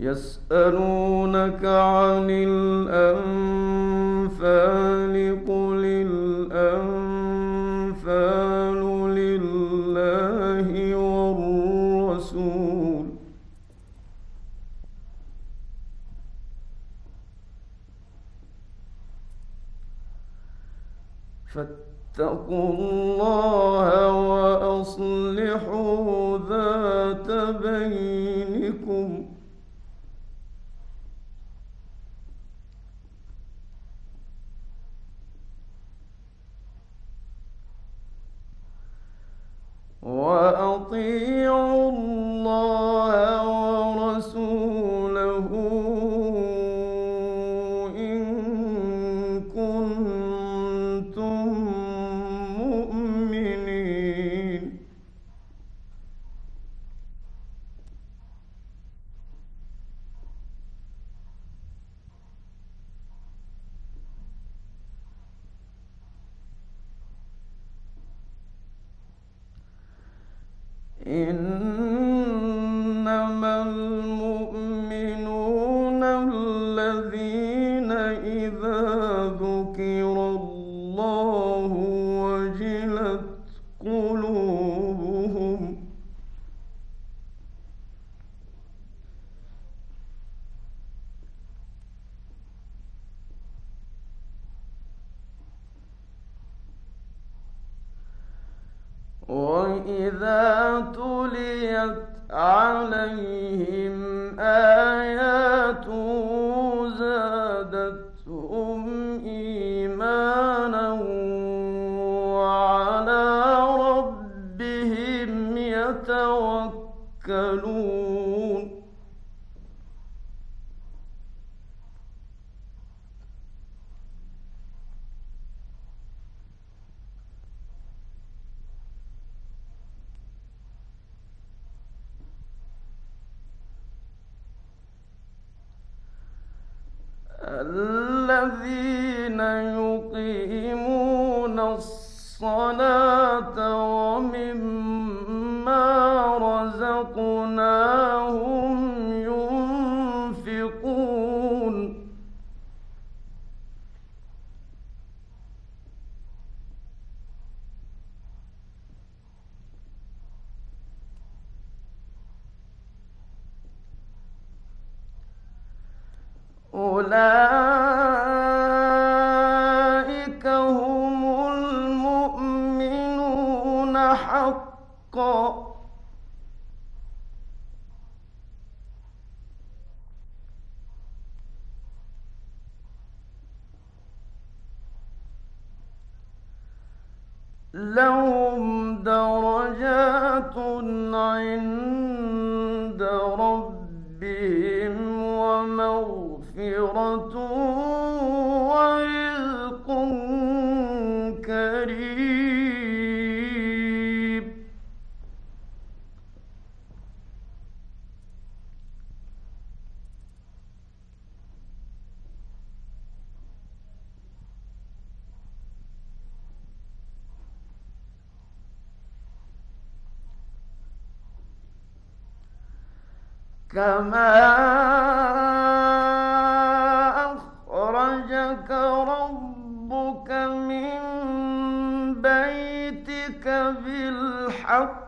يسألونك عن الأنفال قل الأنفال لله والرسول فاتقوا الله وأصلحوا الذين يقيمون لهم درجات عند كما أخرجك ربك من بيتك بالحق.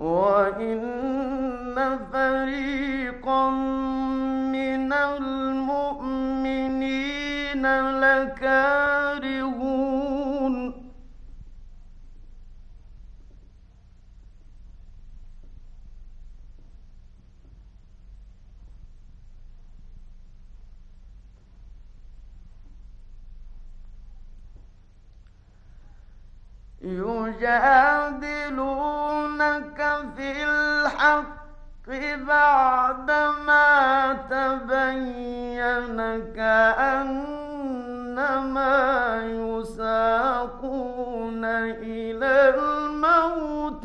وإن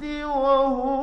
وهو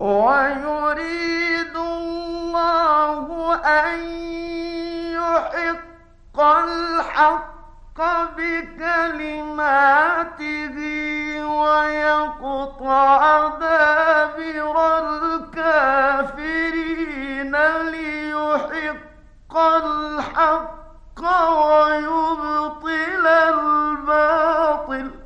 ويريد الله أن يحق الحق بكلماته ويقطع دابر الكافرين ليحق الحق ويبطل الباطل.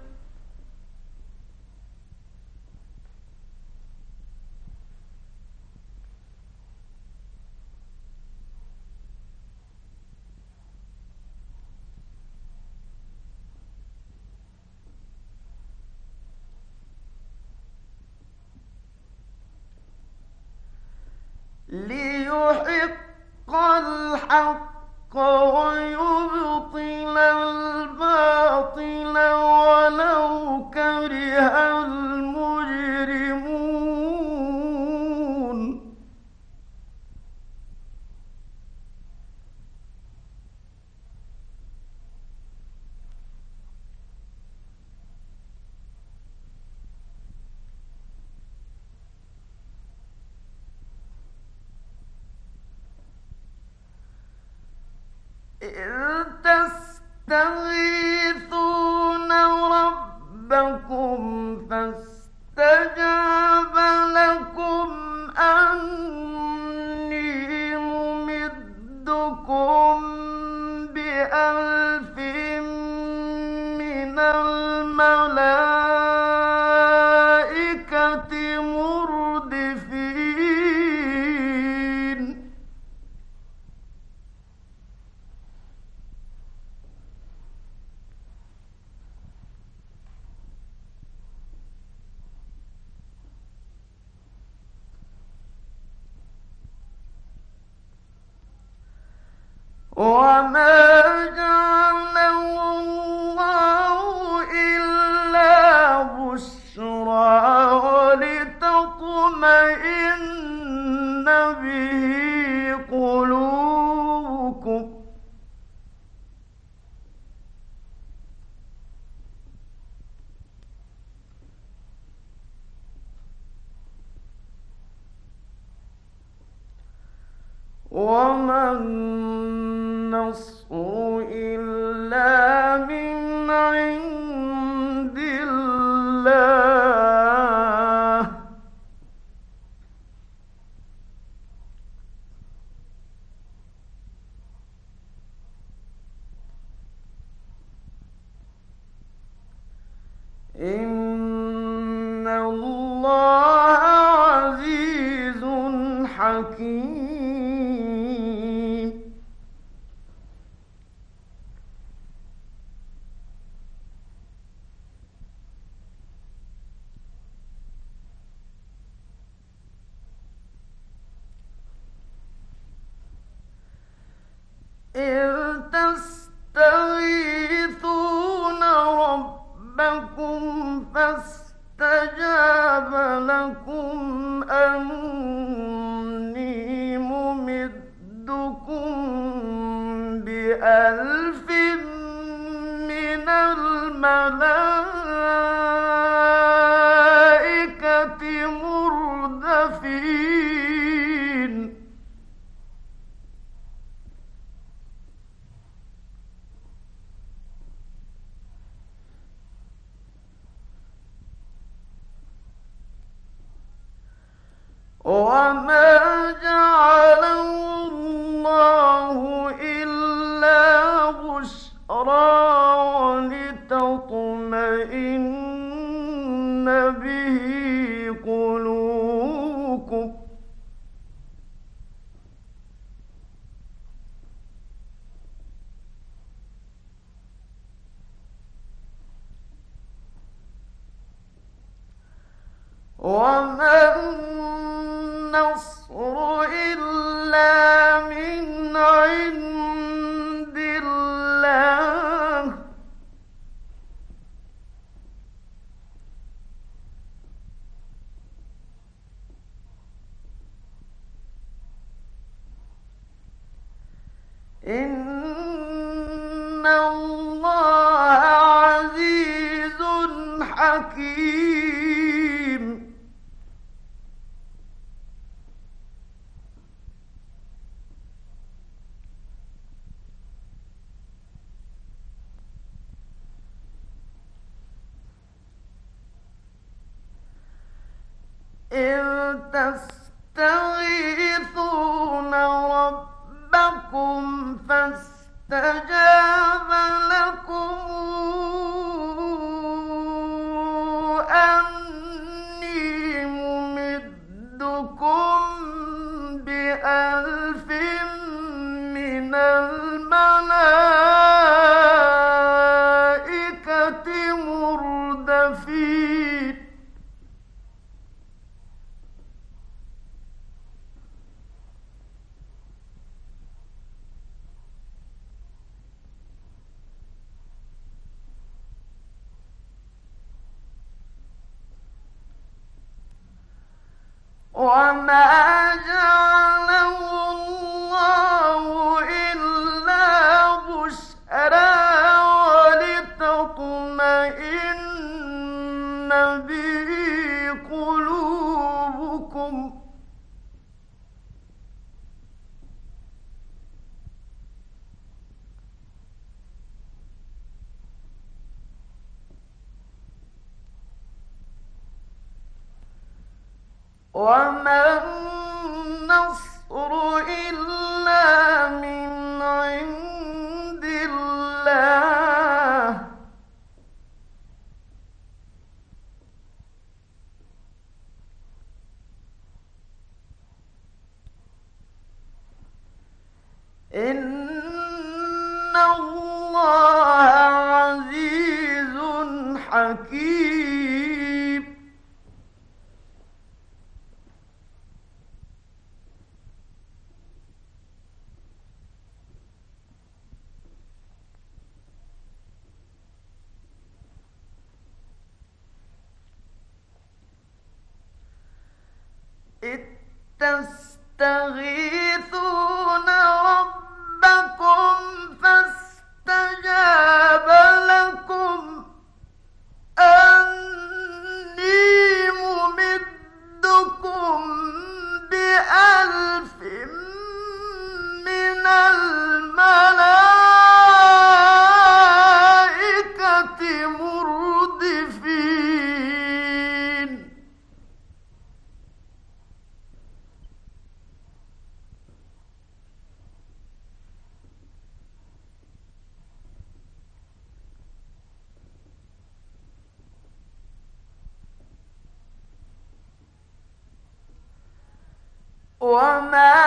live وما النصر وما تفسر جعله tão, tão rir. وما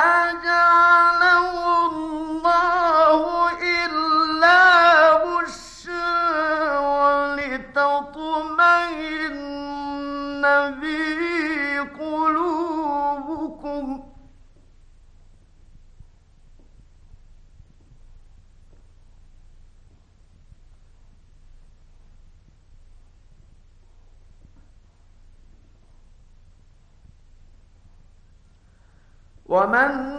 النصر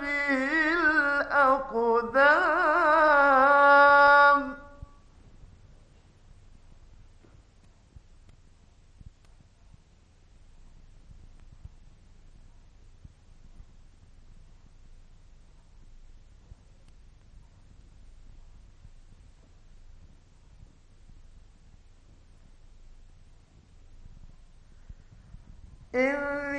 به الأقدام إذ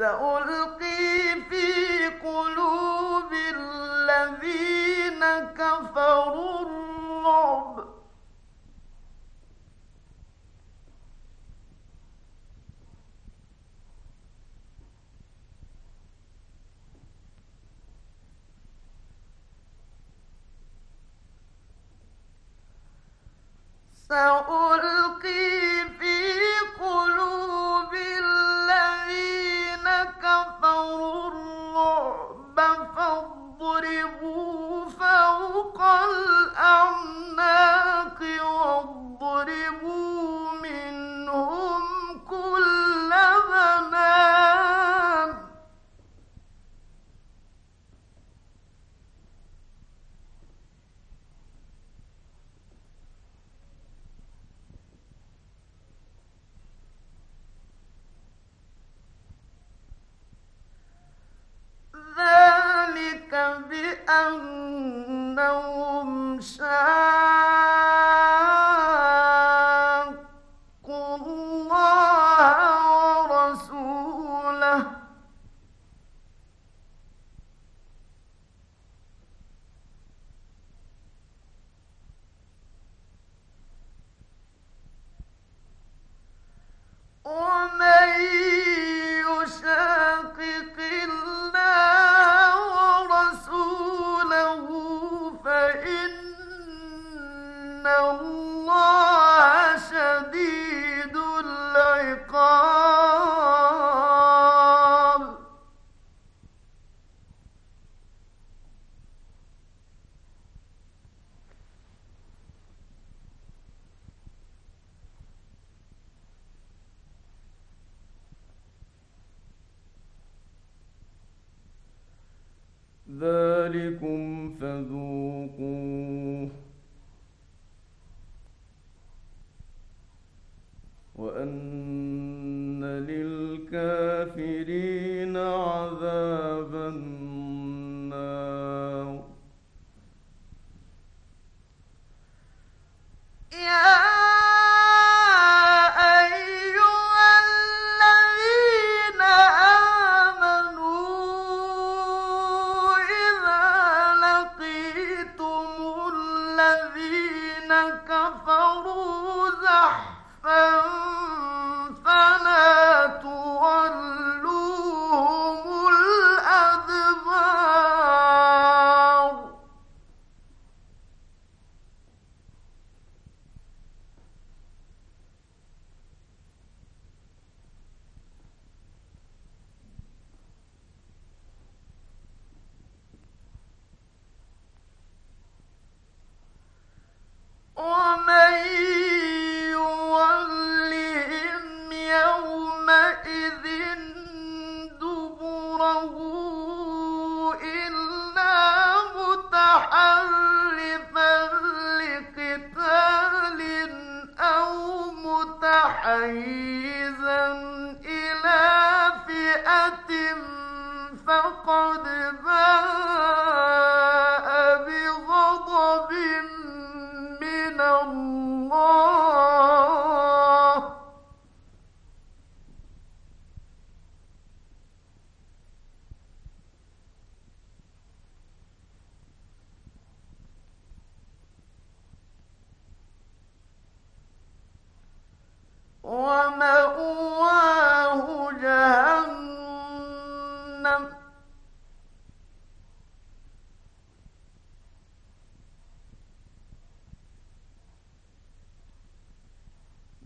سألقي الله متحيزا إلى فئة فقد بات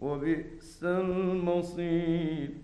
وبئس المصير.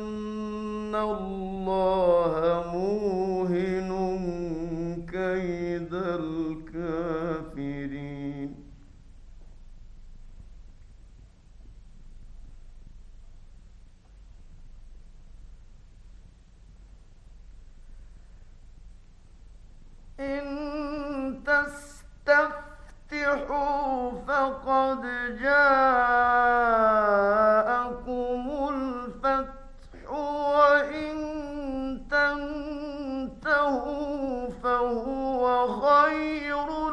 فهو خير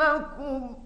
لكم.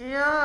Yeah.